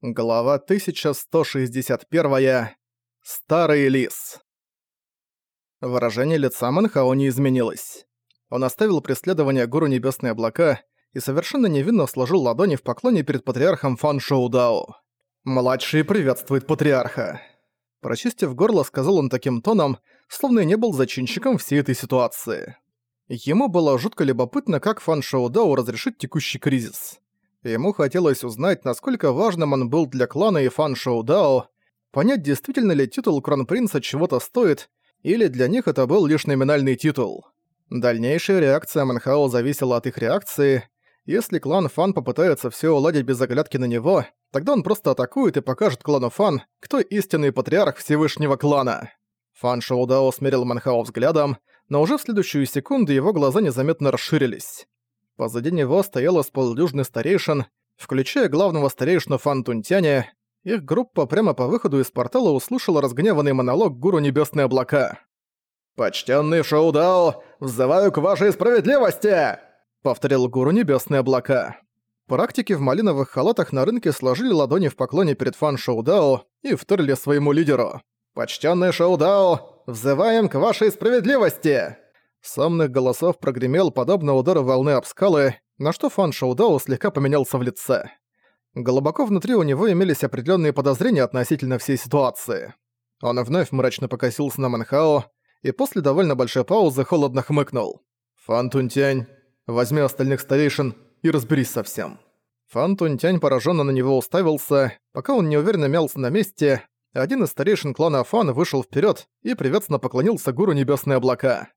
Глава 1161. Старый лис. Выражение лица Манхао не изменилось. Он оставил преследование Гуру Небесные Облака и совершенно невинно сложил ладони в поклоне перед патриархом Фан Шоу Дао. «Младший приветствует патриарха». Прочистив горло, сказал он таким тоном, словно и не был зачинщиком всей этой ситуации. Ему было жутко любопытно, как Фан Шоу Дао разрешит текущий кризис. Ему хотелось узнать, насколько важным он был для клана и фан Шоу Дао, понять, действительно ли титул Кронпринца чего-то стоит, или для них это был лишь номинальный титул. Дальнейшая реакция Манхао зависела от их реакции. Если клан Фан попытается все уладить без оглядки на него, тогда он просто атакует и покажет клану Фан, кто истинный патриарх Всевышнего клана. Фан Шоу Дао смерил Манхао взглядом, но уже в следующую секунду его глаза незаметно расширились. Позади него стояло с полдюжины старейшин, включая главного старейшину Фан Тунтяня. Их группа прямо по выходу из портала услышала разгневанный монолог Гуру Небесные Облака. «Почтенный Шоудао, взываю к вашей справедливости!» — повторил Гуру Небесные Облака. Практики в малиновых халатах на рынке сложили ладони в поклоне перед Фан Шоудао и вторили своему лидеру. «Почтенный Шоудао, взываем к вашей справедливости!» Сомных голосов прогремел подобно удару волны об скалы, на что Фан Шоудао слегка поменялся в лице. Глубоко внутри у него имелись определенные подозрения относительно всей ситуации. Он вновь мрачно покосился на Манхао и после довольно большой паузы холодно хмыкнул. «Фан Тунтянь, возьми остальных старейшин и разберись со всем». Фан Тунтянь пораженно на него уставился, пока он неуверенно мялся на месте, один из старейшин клана Фан вышел вперед и приветственно поклонился гуру Небесные облака.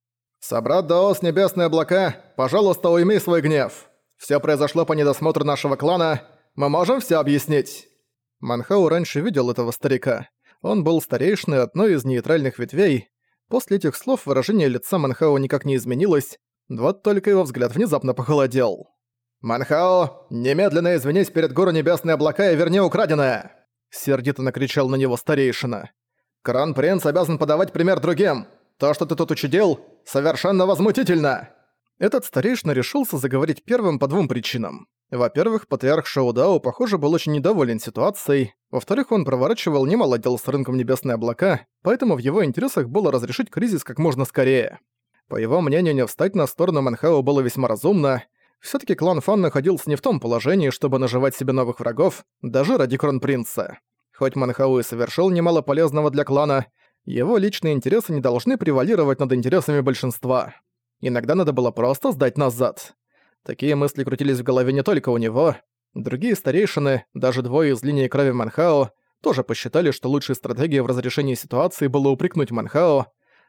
«Собрат Даос Небесные Облака, пожалуйста, уйми свой гнев. Все произошло по недосмотру нашего клана. Мы можем все объяснить». Манхау раньше видел этого старика. Он был старейшиной одной из нейтральных ветвей. После этих слов выражение лица Манхао никак не изменилось, вот только его взгляд внезапно похолодел. «Манхао, немедленно извинись перед гору Небесные Облака и верни украденное!» Сердито накричал на него старейшина. «Крон-принц обязан подавать пример другим. То, что ты тут учудил, совершенно возмутительно!» Этот старейшина решился заговорить первым по двум причинам. Во-первых, патриарх Шаудао, похоже, был очень недоволен ситуацией. Во-вторых, он проворачивал немало дел с рынком Небесные облака, поэтому в его интересах было разрешить кризис как можно скорее. По его мнению, не встать на сторону Манхао было весьма разумно. все таки клан Фан находился не в том положении, чтобы наживать себе новых врагов, даже ради кронпринца. Хоть Манхао и совершил немало полезного для клана, его личные интересы не должны превалировать над интересами большинства. Иногда надо было просто сдать назад. Такие мысли крутились в голове не только у него. Другие старейшины, даже двое из линии крови Манхао, тоже посчитали, что лучшей стратегией в разрешении ситуации было упрекнуть Манхао.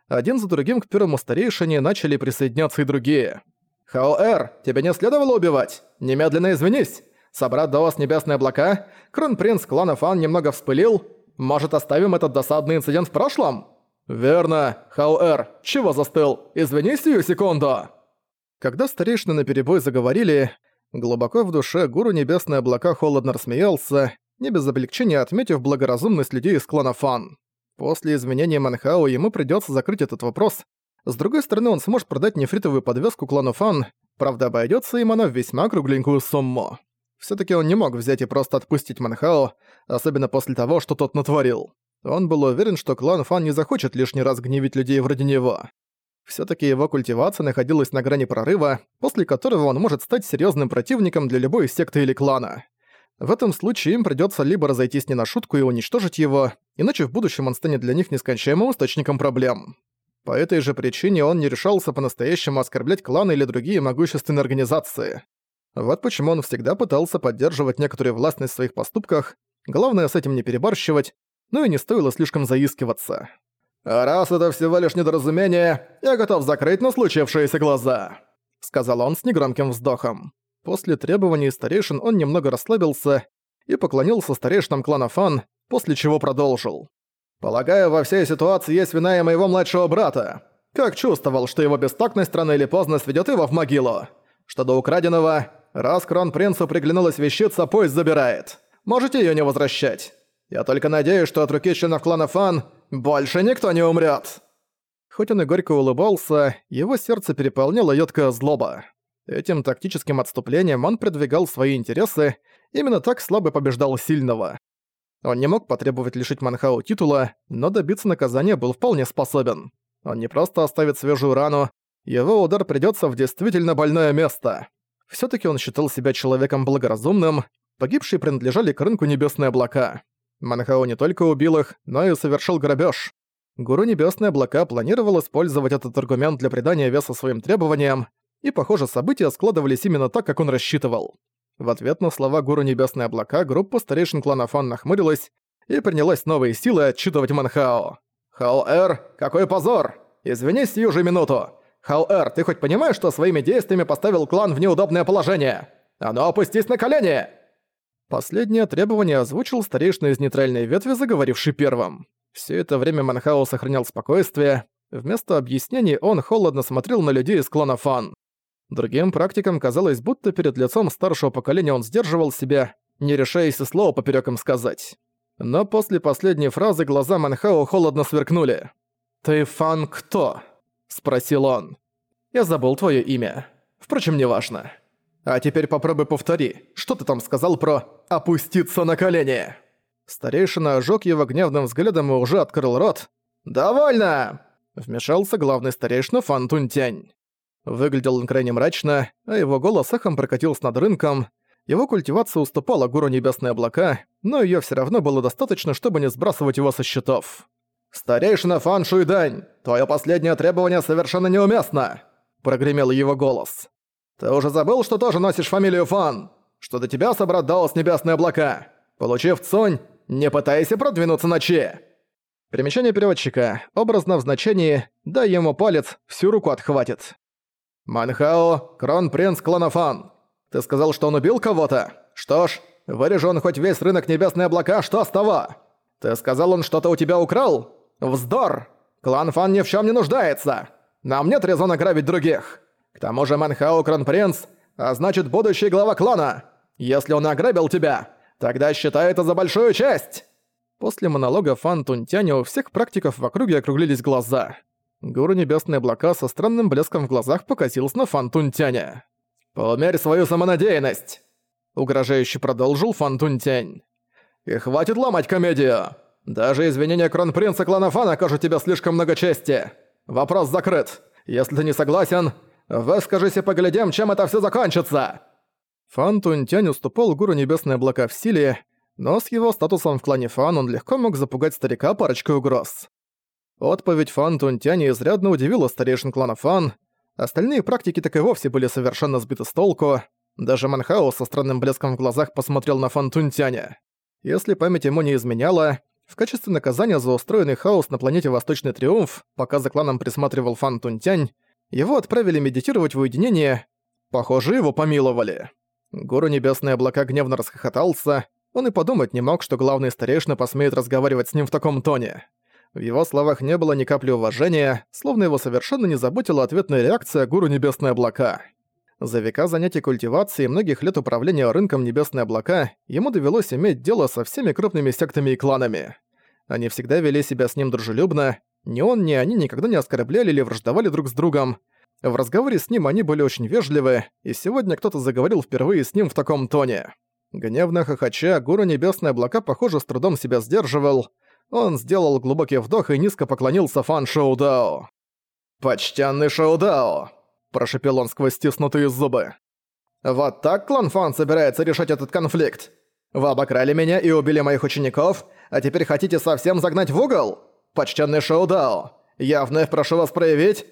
Один за другим к первому старейшине начали присоединяться и другие. «Хао-Эр, тебя не следовало убивать! Немедленно извинись! Собрат Даос Небесные Облака, кронпринц клана Фан немного вспылил, может, оставим этот досадный инцидент в прошлом? Верно. Хауэр, чего застыл? Извини сию секунду. Когда старейшины наперебой заговорили, глубоко в душе гуру Небесные Облака холодно рассмеялся, не без облегчения отметив благоразумность людей из клана Фан. После изменения Манхао ему придётся закрыть этот вопрос. С другой стороны, он сможет продать нефритовую подвеску клану Фан, правда, обойдётся им она в весьма кругленькую сумму. Всё-таки он не мог взять и просто отпустить Манхао, особенно после того, что тот натворил. Он был уверен, что клан Фан не захочет лишний раз гневить людей вроде него. Всё-таки его культивация находилась на грани прорыва, после которого он может стать серьёзным противником для любой секты или клана. В этом случае им придётся либо разойтись не на шутку и уничтожить его, иначе в будущем он станет для них нескончаемым источником проблем. По этой же причине он не решался по-настоящему оскорблять кланы или другие могущественные организации. Вот почему он всегда пытался поддерживать некоторую властность в своих поступках, главное с этим не перебарщивать, но и не стоило слишком заискиваться. «А раз это всего лишь недоразумение, я готов закрыть на случившиеся глаза», — сказал он с негромким вздохом. После требований старейшин он немного расслабился и поклонился старейшинам клана Фан, после чего продолжил. «Полагаю, во всей ситуации есть вина и моего младшего брата. Как чувствовал, что его бестактность рано или поздно сведет его в могилу. Что до украденного, Раз кронпринцу приглянулась вещица, пусть забирает. Можете её не возвращать. Я только надеюсь, что от руки членов клана Фан больше никто не умрёт». Хоть он и горько улыбался, его сердце переполняло ёдкая злоба. Этим тактическим отступлением он продвигал свои интересы Именно так слабый побеждал сильного. Он не мог потребовать лишить Манхау титула, но добиться наказания был вполне способен. Он не просто оставит свежую рану, его удар придётся в действительно больное место. Всё-таки он считал себя человеком благоразумным, погибшие принадлежали к рынку Небесные облака. Манхао не только убил их, но и совершил грабеж. Гуру Небесные облака планировал использовать этот аргумент для придания веса своим требованиям, и, похоже, события складывались именно так, как он рассчитывал. В ответ на слова Гуру Небесные облака группа старейшин клана Фан нахмурилась и принялась новые силы отчитывать Манхао. «Хао-Эр, какой позор! Извинись сию же минуту! Хао-Эр, ты хоть понимаешь, что своими действиями поставил клан в неудобное положение? А ну опустись на колени!» Последнее требование озвучил старейшина из нейтральной ветви, заговоривший первым. Все это время Манхао сохранял спокойствие. Вместо объяснений он холодно смотрел на людей из клана Фан. Другим практикам казалось, будто перед лицом старшего поколения он сдерживал себя, не решаясь и слова поперёк им сказать. Но после последней фразы глаза Манхао холодно сверкнули. «Ты Фан кто?» – спросил он. «Я забыл твоё имя. Впрочем, неважно». А теперь попробуй повтори, что ты там сказал про «опуститься на колени»?» Старейшина ожёг его гневным взглядом и уже открыл рот. «Довольно!» Вмешался главный старейшина Фан Тунтянь. Выглядел он крайне мрачно, а его голос эхом прокатился над рынком. Его культивация уступала гуру Небесные облака, но её всё равно было достаточно, чтобы не сбрасывать его со счетов. «Старейшина Фан Шуйдань, твоё последнее требование совершенно неуместно!» Прогремел его голос. Ты уже забыл, что тоже носишь фамилию Фан? Что до тебя, собрат, даос небесные облака? Получив Цонь, не пытайся продвинуться на Че!» Примечание переводчика. Образно в значении «дай ему палец, всю руку отхватит». «Манхао, кронпринц клана Фан. Ты сказал, что он убил кого-то? Что ж, вырежу он хоть весь рынок небесные облака, что с того? Ты сказал, он что-то у тебя украл? Вздор! Клан Фан ни в чем не нуждается! Нам нет резона грабить других!» К тому же Манхао кронпринц, а значит будущий глава клана. Если он ограбил тебя, тогда считай это за большую честь!» После монолога Фан Тунтяня у всех практиков в округе округлились глаза. Гуру Небесные облака со странным блеском в глазах покосился на Фан Тунтяня. «Поумерь свою самонадеянность!» Угрожающе продолжил Фан Тунтянь. «И хватит ломать комедию! Даже извинения кронпринца клана Фан окажут тебе слишком много чести! Вопрос закрыт! Если ты не согласен, Выскажись и поглядим, чем это все закончится!» Фан Тунтянь уступал гуру Небесные облака в силе, но с его статусом в клане Фан он легко мог запугать старика парочкой угроз. Отповедь Фан Тунтяня изрядно удивила старейшин клана Фан, остальные практики так и вовсе были совершенно сбиты с толку, даже Манхао со странным блеском в глазах посмотрел на Фан Тунтяня. Если память ему не изменяла, в качестве наказания за устроенный хаос на планете Восточный Триумф, пока за кланом присматривал Фан Тунтянь, его отправили медитировать в уединение. Похоже, его помиловали. Гуру Небесные Облака гневно расхохотался. Он и подумать не мог, что главный старейшина посмеет разговаривать с ним в таком тоне. В его словах не было ни капли уважения, словно его совершенно не заботила ответная реакция Гуру Небесные Облака. За века занятий культивацией и многих лет управления рынком Небесные Облака ему довелось иметь дело со всеми крупными сектами и кланами. Они всегда вели себя с ним дружелюбно, ни он, ни они никогда не оскорбляли или враждовали друг с другом. В разговоре с ним они были очень вежливы, и сегодня кто-то заговорил впервые с ним в таком тоне. Гневно хохоча, гуру Небесные Облака, похоже, с трудом себя сдерживал. Он сделал глубокий вдох и низко поклонился Фан Шоудао. «Почтенный Шоудао!» – прошепел он сквозь стиснутые зубы. «Вот так клан Фан собирается решать этот конфликт? Вы обокрали меня и убили моих учеников, а теперь хотите совсем загнать в угол?» почтенный Шоудао, я вновь прошу вас проявить...»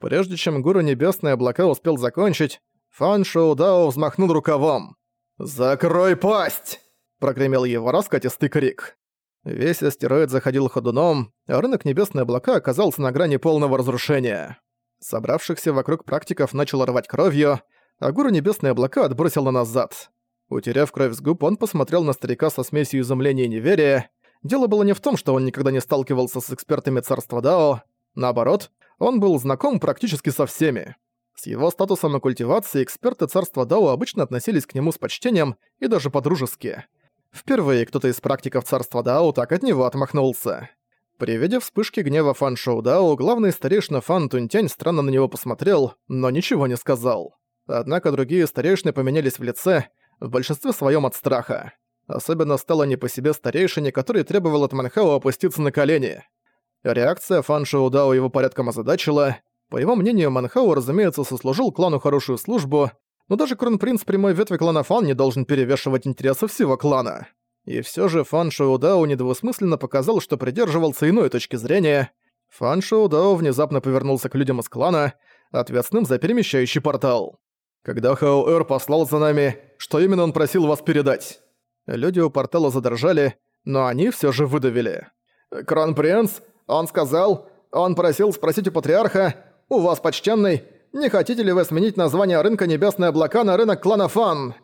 Прежде чем Гуру Небесные Облака успел закончить, Фан Шоудао взмахнул рукавом. «Закрой пасть!» – прогремел его раскатистый крик. Весь астероид заходил ходуном, а рынок Небесные Облака оказался на грани полного разрушения. Собравшихся вокруг практиков начало рвать кровью, а Гуру Небесные Облака отбросило назад. Утеряв кровь с губ, он посмотрел на старика со смесью изумления и неверия, Дело было не в том, что он никогда не сталкивался с экспертами царства Дао, наоборот, он был знаком практически со всеми. С его статусом и культивацией эксперты царства Дао обычно относились к нему с почтением и даже по-дружески. Впервые кто-то из практиков царства Дао так от него отмахнулся. При виде вспышки гнева Фан Шоу Дао, главный старейшина Фан Тунтянь странно на него посмотрел, но ничего не сказал. Однако другие старейшины поменялись в лице, в большинстве своем от страха. Особенно стало не по себе старейшине, который требовал от Манхао опуститься на колени. Реакция Фан Шоудао его порядком озадачила. По его мнению, Манхао, разумеется, сослужил клану хорошую службу, но даже кронпринц прямой ветви клана Фан не должен перевешивать интересы всего клана. И все же Фан Шоудао недвусмысленно показал, что придерживался иной точки зрения. Фан Шоудао внезапно повернулся к людям из клана, ответственным за перемещающий портал. «Когда Хао Эр послал за нами, что именно он просил вас передать?» Люди у портала задрожали, но они все же выдавили. «Кронпринц, он сказал, он просил спросить у патриарха, у вас, почтенный, не хотите ли вы сменить название рынка Небесные облака на рынок клана Фан?»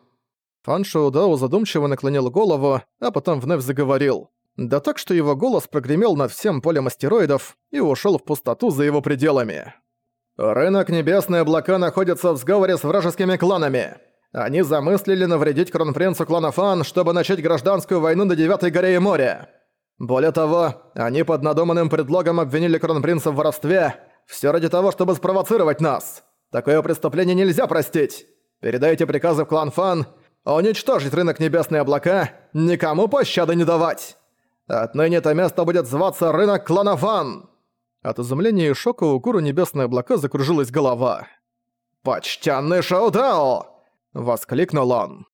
Фан Шоудао задумчиво наклонил голову, а потом вновь заговорил. Да так, что его голос прогремел над всем полем астероидов и ушел в пустоту за его пределами. «Рынок Небесные облака находится в сговоре с вражескими кланами. Они замыслили навредить кронпринцу клана Фан, чтобы начать гражданскую войну на Девятой горе и море. Более того, они под надуманным предлогом обвинили кронпринца в воровстве, все ради того, чтобы спровоцировать нас. Такое преступление нельзя простить. Передайте приказы в клан Фан, уничтожить рынок Небесные облака, никому пощады не давать. Отныне это место будет зваться рынок клана. От изумления и шока у Гуру Небесные облака закружилась голова. «Почтенный Шоудао!» — воскликнул он.